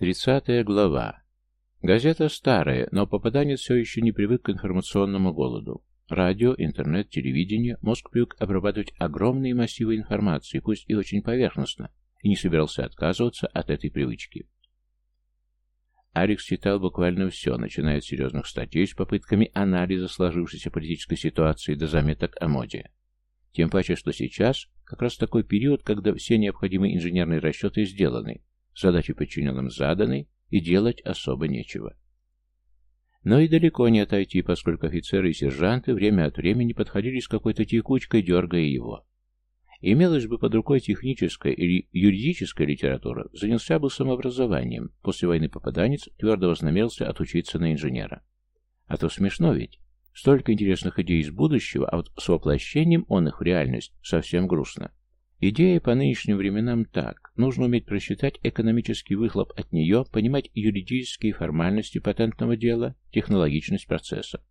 Тридцатая глава. Газета старая, но попаданец все еще не привык к информационному голоду. Радио, интернет, телевидение, мозг привык обрабатывать огромные массивы информации, пусть и очень поверхностно, и не собирался отказываться от этой привычки. Алекс читал буквально все, начиная от серьезных статей с попытками анализа сложившейся политической ситуации до заметок о моде. Тем паче, что сейчас как раз такой период, когда все необходимые инженерные расчеты сделаны, Задачи подчиненным заданы, и делать особо нечего. Но и далеко не отойти, поскольку офицеры и сержанты время от времени подходили с какой-то текучкой, дергая его. Имелась бы под рукой техническая или юридическая литература, занялся бы самообразованием. После войны попаданец твердо вознамерился отучиться на инженера. А то смешно ведь. Столько интересных идей из будущего, а вот с воплощением он их в реальность совсем грустно. Идея по нынешним временам так. Нужно уметь просчитать экономический выхлоп от нее, понимать юридические формальности патентного дела, технологичность процесса.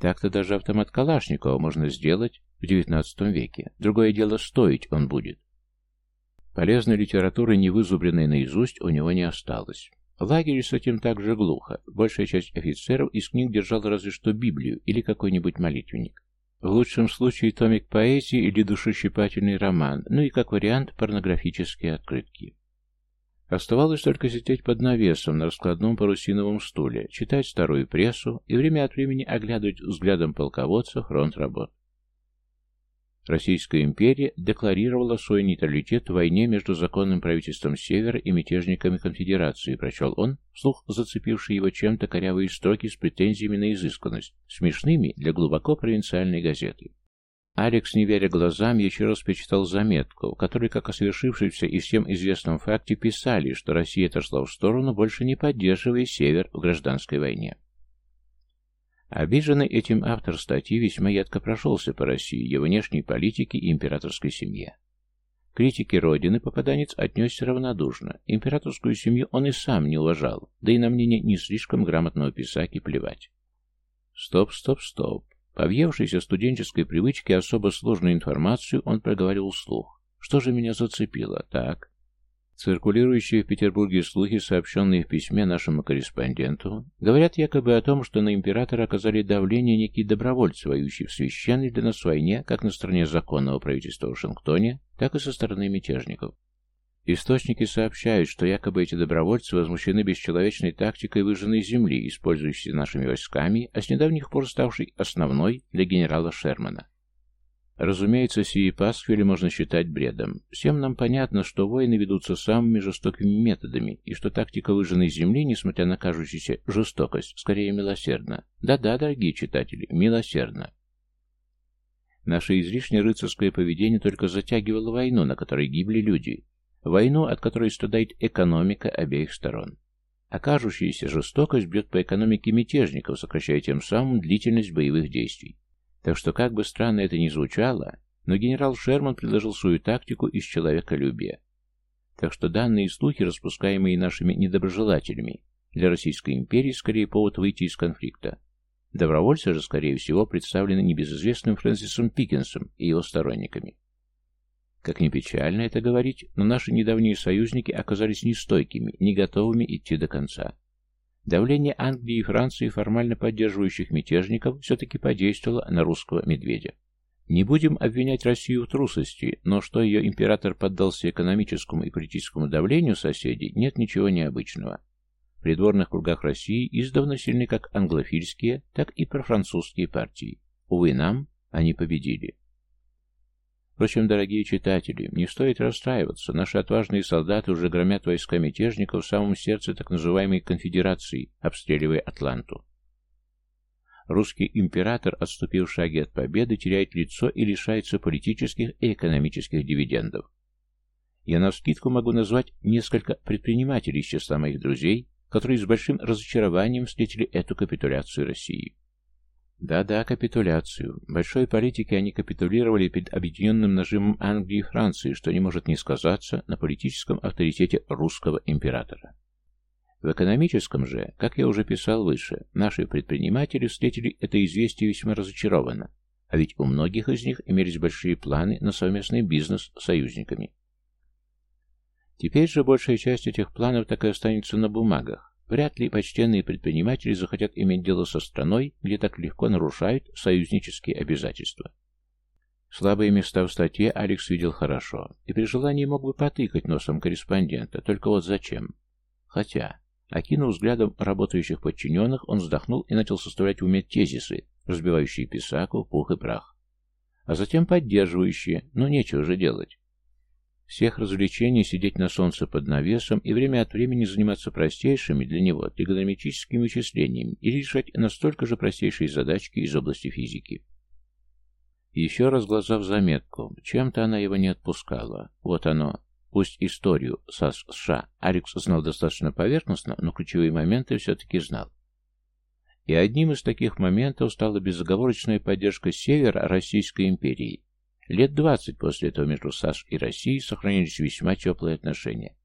Так-то даже автомат Калашникова можно сделать в XIX веке. Другое дело, стоить он будет. Полезной литературы, не вызубренной наизусть, у него не осталось. В лагере с этим также глухо. Большая часть офицеров из книг держала разве что Библию или какой-нибудь молитвенник. В лучшем случае томик поэзии или душещипательный роман, ну и как вариант порнографические открытки. Оставалось только сидеть под навесом на раскладном парусиновом стуле, читать старую прессу и время от времени оглядывать взглядом полководца фронт работ. Российская империя декларировала свой нейтралитет в войне между законным правительством Севера и мятежниками Конфедерации, прочел он, вслух зацепивший его чем-то корявые строки с претензиями на изысканность, смешными для глубоко провинциальной газеты. Алекс, не веря глазам, еще раз прочитал заметку, в которой, как о совершившемся и всем известном факте, писали, что Россия отошла в сторону, больше не поддерживая Север в гражданской войне. Обиженный этим автор статьи весьма ядко прошелся по России, ее внешней политике и императорской семье. Критики Родины попаданец отнесся равнодушно. Императорскую семью он и сам не уважал, да и на мнение не слишком грамотного писаки плевать. Стоп, стоп, стоп. По въевшейся студенческой привычке особо сложную информацию он проговорил вслух. Что же меня зацепило? Так, Циркулирующие в Петербурге слухи, сообщенные в письме нашему корреспонденту, говорят якобы о том, что на императора оказали давление некие добровольцы, воюющие в священной для нас войне, как на стороне законного правительства в Вашингтоне, так и со стороны мятежников. Источники сообщают, что якобы эти добровольцы возмущены бесчеловечной тактикой выжженной земли, использующейся нашими войсками, а с недавних пор ставшей основной для генерала Шермана. Разумеется, сии пасквили можно считать бредом. Всем нам понятно, что войны ведутся самыми жестокими методами, и что тактика выжженной земли, несмотря на кажущуюся жестокость, скорее милосердна. Да-да, дорогие читатели, милосердна. Наше излишне рыцарское поведение только затягивало войну, на которой гибли люди. Войну, от которой страдает экономика обеих сторон. А кажущаяся жестокость бьет по экономике мятежников, сокращая тем самым длительность боевых действий. Так что, как бы странно это ни звучало, но генерал Шерман предложил свою тактику из человеколюбия. Так что данные слухи, распускаемые нашими недоброжелателями, для Российской империи скорее повод выйти из конфликта. Добровольцы же, скорее всего, представлены небезызвестным Фрэнсисом Пикенсом и его сторонниками. Как ни печально это говорить, но наши недавние союзники оказались нестойкими, не готовыми идти до конца. Давление Англии и Франции, формально поддерживающих мятежников, все-таки подействовало на русского медведя. Не будем обвинять Россию в трусости, но что ее император поддался экономическому и политическому давлению соседей, нет ничего необычного. В придворных кругах России издавна сильны как англофильские, так и профранцузские партии. Увы, нам они победили. Впрочем, дорогие читатели, не стоит расстраиваться. Наши отважные солдаты уже громят войска мятежников в самом сердце так называемой конфедерации, обстреливая Атланту. Русский император, отступив шаги от победы, теряет лицо и лишается политических и экономических дивидендов. Я на скидку могу назвать несколько предпринимателей из числа моих друзей, которые с большим разочарованием встретили эту капитуляцию России. Да-да, капитуляцию. Большой политики они капитулировали перед объединенным нажимом Англии и Франции, что не может не сказаться на политическом авторитете русского императора. В экономическом же, как я уже писал выше, наши предприниматели встретили это известие весьма разочарованно, а ведь у многих из них имелись большие планы на совместный бизнес с союзниками. Теперь же большая часть этих планов так и останется на бумагах. Вряд ли почтенные предприниматели захотят иметь дело со страной, где так легко нарушают союзнические обязательства. Слабые места в статье Алекс видел хорошо, и при желании мог бы потыкать носом корреспондента, только вот зачем? Хотя, окинув взглядом работающих подчиненных, он вздохнул и начал составлять в уме тезисы, разбивающие писаку, пух и прах. А затем поддерживающие, но нечего же делать. Всех развлечений сидеть на солнце под навесом и время от времени заниматься простейшими для него тригонометрическими вычислениями или решать настолько же простейшие задачки из области физики. Еще раз глаза в заметку. Чем-то она его не отпускала. Вот оно. Пусть историю САС США Алекс знал достаточно поверхностно, но ключевые моменты все-таки знал. И одним из таких моментов стала безоговорочная поддержка севера Российской империи. Лет двадцать после этого между САС и Россией сохранились весьма теплые отношения.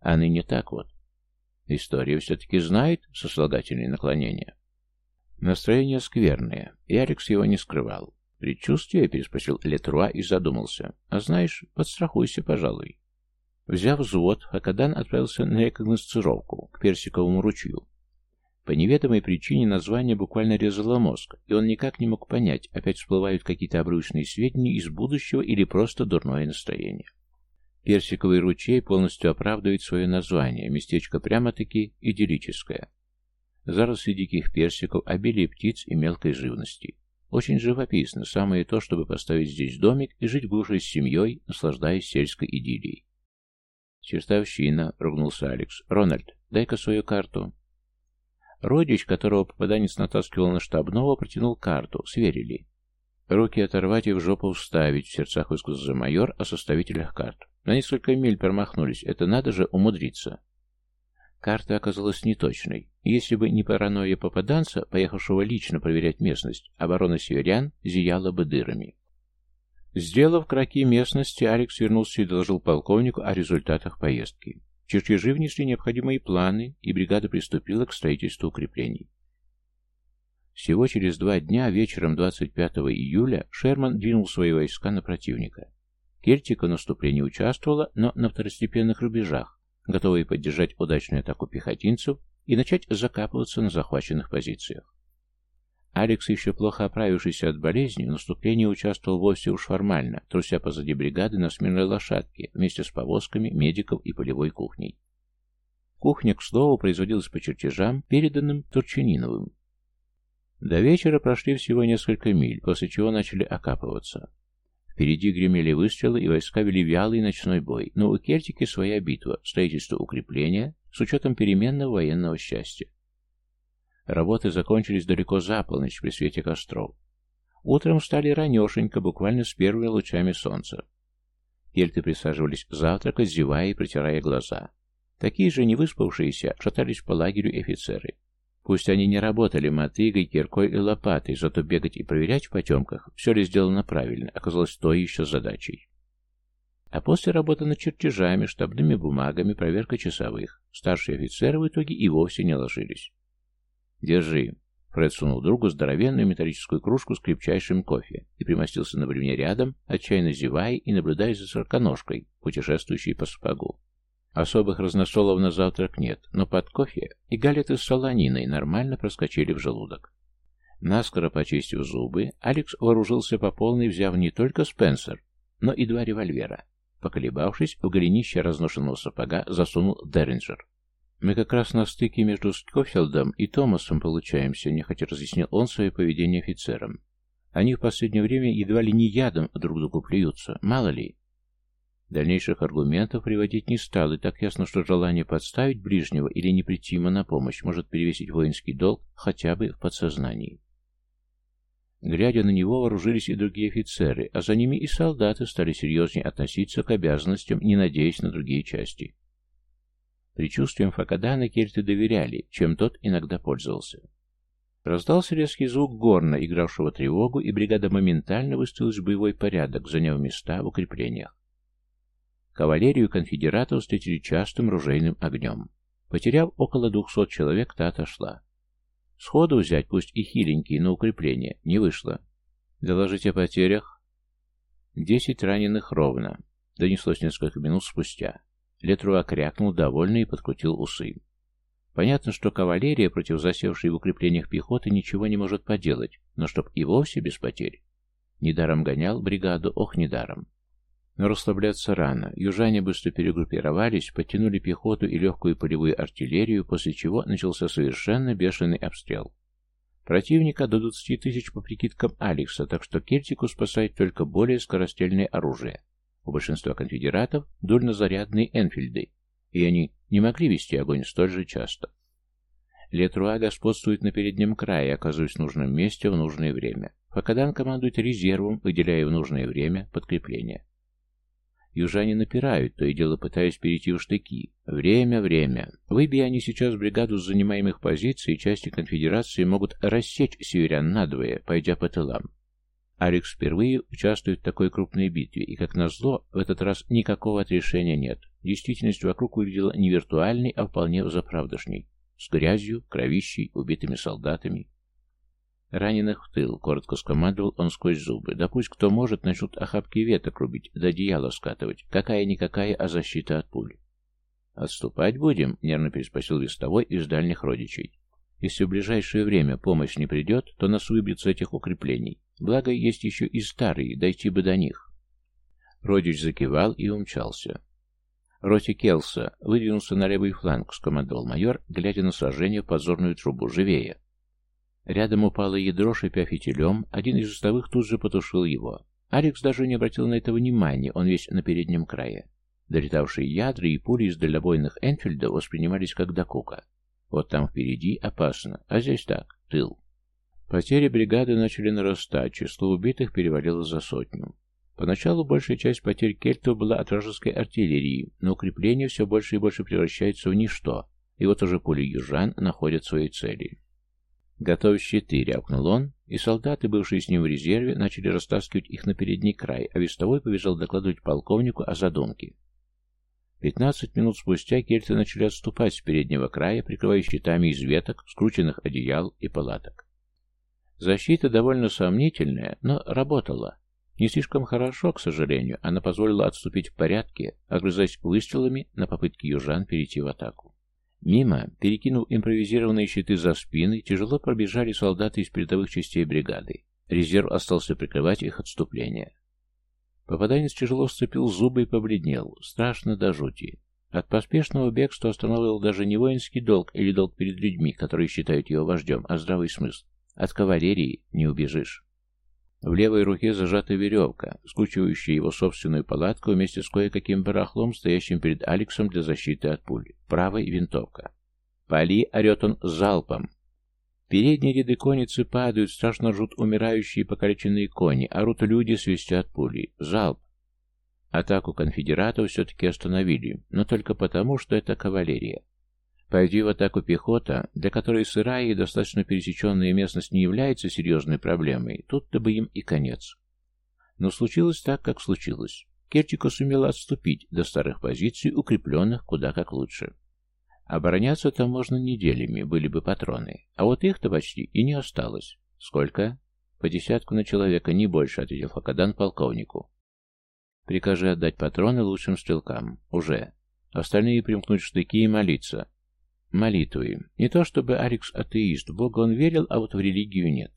А ныне так вот. История все-таки знает сослагательные наклонения. Настроение скверное, и Алекс его не скрывал. «Предчувствие?» — переспросил Летруа и задумался. «А знаешь, подстрахуйся, пожалуй». Взяв взвод, Хакадан отправился на рекогносцировку к Персиковому ручью. По неведомой причине название буквально резало мозг, и он никак не мог понять, опять всплывают какие-то обрывочные сведения из будущего или просто дурное настроение. Персиковый ручей полностью оправдывает свое название, местечко прямо-таки идиллическое. Заросли диких персиков, обилие птиц и мелкой живности. Очень живописно, самое то, чтобы поставить здесь домик и жить в глуши с семьей, наслаждаясь сельской идиллией. «Чертовщина», — ругнулся Алекс. «Рональд, дай-ка свою карту». Родич, которого попаданец натаскивал на штабного, протянул карту. Сверили. «Руки оторвать и в жопу вставить», — в сердцах высказался майор о составителях карт. На несколько миль промахнулись. Это надо же умудриться. Карта оказалась неточной. Если бы не паранойя попаданца, поехавшего лично проверять местность, оборона северян зияла бы дырами. Сделав кроки местности, Алекс вернулся и доложил полковнику о результатах поездки. Чертежи внесли необходимые планы, и бригада приступила к строительству укреплений. Всего через два дня, вечером 25 июля, Шерман двинул свои войска на противника. Кельтика в наступлении участвовала, но на второстепенных рубежах, готовые поддержать удачную атаку пехотинцев и начать закапываться на захваченных позициях. Алекс, еще плохо оправившийся от болезни, в наступлении участвовал вовсе уж формально, труся позади бригады на сменной лошадке, вместе с повозками, медиков и полевой кухней. Кухня, к слову, производилась по чертежам, переданным Турчининовым. До вечера прошли всего несколько миль, после чего начали окапываться. Впереди гремели выстрелы, и войска вели вялый ночной бой, но у Кертики своя битва, строительство укрепления с учетом переменного военного счастья. Работы закончились далеко за полночь при свете костров. Утром встали ранешенько, буквально с первыми лучами солнца. Кельты присаживались завтракать, зевая и протирая глаза. Такие же невыспавшиеся шатались по лагерю офицеры. Пусть они не работали мотыгой, киркой и лопатой, зато бегать и проверять в потемках, все ли сделано правильно, оказалось той еще задачей. А после работы над чертежами, штабными бумагами, проверка часовых, старшие офицеры в итоге и вовсе не ложились. «Держи». Фред сунул другу здоровенную металлическую кружку с крепчайшим кофе и примостился на бревне рядом, отчаянно зевая и наблюдая за сороконожкой, путешествующей по сапогу. Особых разносолов на завтрак нет, но под кофе и галеты с солониной нормально проскочили в желудок. Наскоро почистив зубы, Алекс вооружился по полной, взяв не только Спенсер, но и два револьвера. Поколебавшись, в голенище разношенного сапога засунул Дерринджер. «Мы как раз на стыке между Скофилдом и Томасом получаемся», — нехотя разъяснил он свое поведение офицерам. «Они в последнее время едва ли не ядом друг другу плюются, мало ли». Дальнейших аргументов приводить не стал, и так ясно, что желание подставить ближнего или не прийти ему на помощь может перевесить воинский долг хотя бы в подсознании. Глядя на него, вооружились и другие офицеры, а за ними и солдаты стали серьезнее относиться к обязанностям, не надеясь на другие части. Предчувствием Факадана кельты доверяли, чем тот иногда пользовался. Раздался резкий звук горна, игравшего тревогу, и бригада моментально выставилась в боевой порядок, заняв места в укреплениях. Кавалерию конфедератов встретили частым ружейным огнем. Потеряв около двухсот человек, та отошла. Сходу взять, пусть и хиленькие, но укрепление, не вышло. Доложить о потерях? Десять раненых ровно. Донеслось несколько минут спустя. Летруа крякнул довольно и подкрутил усы. Понятно, что кавалерия против засевшей в укреплениях пехоты ничего не может поделать, но чтоб и вовсе без потерь. Недаром гонял бригаду, ох, недаром. Но расслабляться рано. Южане быстро перегруппировались, подтянули пехоту и легкую полевую артиллерию, после чего начался совершенно бешеный обстрел. Противника до 20 тысяч по прикидкам Алекса, так что Кельтику спасает только более скорострельное оружие. У большинства конфедератов дульнозарядные Энфильды, и они не могли вести огонь столь же часто. Летруа господствует на переднем крае, оказываясь в нужном месте в нужное время. Факадан командует резервом, выделяя в нужное время подкрепление. Южане напирают, то и дело пытаясь перейти в штыки. Время, время. Выбей они сейчас бригаду с занимаемых позиций, части конфедерации могут рассечь северян надвое, пойдя по тылам. Алекс впервые участвует в такой крупной битве, и, как назло, в этот раз никакого отрешения нет. Действительность вокруг выглядела не виртуальной, а вполне заправдошней. С грязью, кровищей, убитыми солдатами. «Раненых в тыл», — коротко скомандовал он сквозь зубы. «Да пусть кто может, начнут охапки веток рубить, да одеяло скатывать. Какая-никакая, а защита от пуль». «Отступать будем?» — нервно переспросил вестовой из дальних родичей. «Если в ближайшее время помощь не придет, то нас выбьют с этих укреплений. Благо, есть еще и старые, дойти бы до них». Родич закивал и умчался. «Роти Келса выдвинулся на левый фланг», — скомандовал майор, глядя на сражение в подзорную трубу. «Живее!» Рядом упало ядро, шипя фитилем, один из устовых тут же потушил его. Алекс даже не обратил на это внимания, он весь на переднем крае. Долетавшие ядра и пули из дальнобойных Энфильда воспринимались как докука. Вот там впереди опасно, а здесь так, тыл. Потери бригады начали нарастать, число убитых перевалило за сотню. Поначалу большая часть потерь кельтов была от вражеской артиллерии, но укрепление все больше и больше превращается в ничто, и вот уже пули южан находят свои цели. «Готовь щиты!» — рявкнул он, и солдаты, бывшие с ним в резерве, начали растаскивать их на передний край, а вестовой побежал докладывать полковнику о задумке. Пятнадцать минут спустя кельты начали отступать с переднего края, прикрывая щитами из веток, скрученных одеял и палаток. Защита довольно сомнительная, но работала. Не слишком хорошо, к сожалению, она позволила отступить в порядке, огрызаясь выстрелами на попытки южан перейти в атаку. Мимо, перекинув импровизированные щиты за спины, тяжело пробежали солдаты из передовых частей бригады. Резерв остался прикрывать их отступление. Попаданец тяжело сцепил зубы и побледнел. Страшно до жути. От поспешного бегства останавливал даже не воинский долг или долг перед людьми, которые считают его вождем, а здравый смысл. От кавалерии не убежишь. В левой руке зажата веревка, скучивающая его собственную палатку вместе с кое-каким барахлом, стоящим перед Алексом для защиты от пуль. Правой винтовка. «Пали!» — орет он залпом. Передние ряды конницы падают, страшно ржут умирающие покалеченные кони, орут люди, свистят пули. Залп! Атаку конфедератов все-таки остановили, но только потому, что это кавалерия. Пойди в атаку пехота, для которой сырая и достаточно пересеченная местность не является серьезной проблемой, тут-то бы им и конец. Но случилось так, как случилось. Керчика сумела отступить до старых позиций, укрепленных куда как лучше. Обороняться там можно неделями, были бы патроны. А вот их-то почти и не осталось. Сколько? По десятку на человека, не больше, ответил Факадан полковнику. Прикажи отдать патроны лучшим стрелкам. Уже. Остальные примкнуть штыки и молиться. Молитвы. Не то чтобы Алекс атеист, в Бога он верил, а вот в религию нет.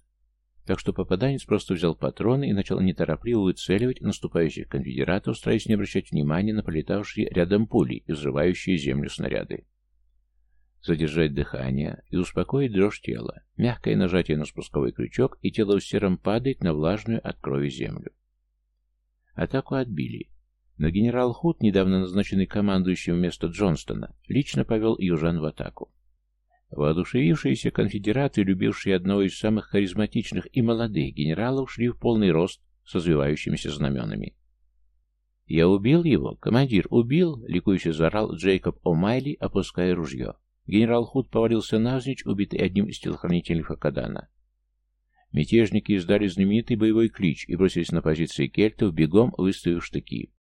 Так что попаданец просто взял патроны и начал неторопливо выцеливать наступающих конфедератов, стараясь не обращать внимания на полетавшие рядом пули и взрывающие землю снаряды. Задержать дыхание и успокоить дрожь тела. Мягкое нажатие на спусковой крючок, и тело в сером падает на влажную от крови землю. Атаку отбили. Но генерал Худ, недавно назначенный командующим вместо Джонстона, лично повел южан в атаку. Воодушевившиеся конфедераты, любившие одного из самых харизматичных и молодых генералов, шли в полный рост с развивающимися знаменами. «Я убил его! Командир, убил!» — ликующе заорал Джейкоб О'Майли, опуская ружье. Генерал Худ повалился навзничь, убитый одним из телохранителей Факадана. Мятежники издали знаменитый боевой клич и бросились на позиции кельтов, бегом выставив штыки.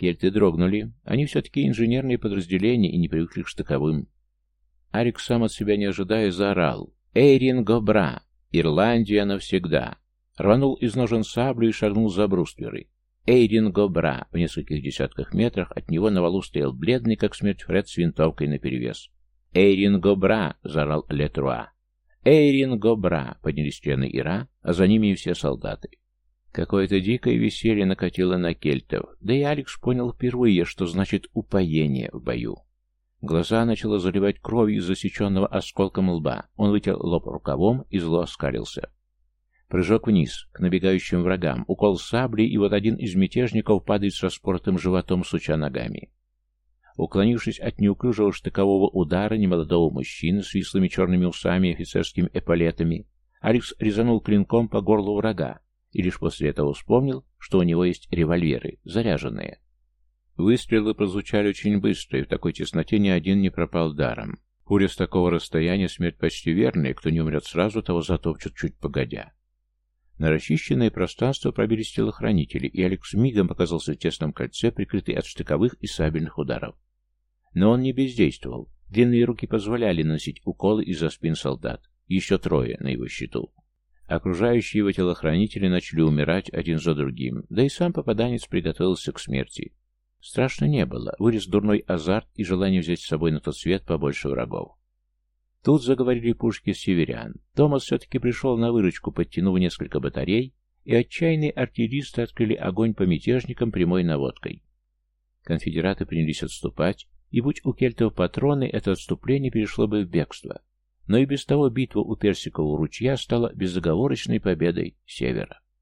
Кельты дрогнули. Они все-таки инженерные подразделения и не привыкли к штыковым. Арик сам от себя не ожидая заорал. «Эйрин Гобра! Ирландия навсегда!» Рванул из ножен саблю и шагнул за брустверы. Эйрин Гобра. В нескольких десятках метрах от него на валу стоял бледный, как смерть Фред, с винтовкой наперевес. «Эйрин Гобра!» — заорал Летруа. «Эйрин Гобра!» — поднялись члены Ира, а за ними и все солдаты. Какое-то дикое веселье накатило на кельтов, да и Алекс понял впервые, что значит упоение в бою. Глаза начало заливать кровью из засеченного осколком лба. Он вытер лоб рукавом и зло оскалился. Прыжок вниз, к набегающим врагам, укол сабли, и вот один из мятежников падает с распортым животом, суча ногами. Уклонившись от неуклюжего штыкового удара немолодого мужчины с вислыми черными усами и офицерскими эполетами, Алекс резанул клинком по горлу врага и лишь после этого вспомнил, что у него есть револьверы, заряженные. Выстрелы прозвучали очень быстро, и в такой тесноте ни один не пропал даром. Пуля с такого расстояния смерть почти верная, кто не умрет сразу, того затопчут чуть погодя. На расчищенное пространство пробились телохранители, и Алекс мигом оказался в тесном кольце, прикрытый от штыковых и сабельных ударов. Но он не бездействовал. Длинные руки позволяли наносить уколы из-за спин солдат. Еще трое на его счету. Окружающие его телохранители начали умирать один за другим, да и сам попаданец приготовился к смерти. Страшно не было, вырез дурной азарт и желание взять с собой на тот свет побольше врагов. Тут заговорили пушки северян. Томас все-таки пришел на выручку, подтянув несколько батарей, и отчаянные артиллеристы открыли огонь по мятежникам прямой наводкой. Конфедераты принялись отступать, и будь у кельтов патроны, это отступление перешло бы в бегство. Но и без того битва у Персикового ручья стала безоговорочной победой Севера.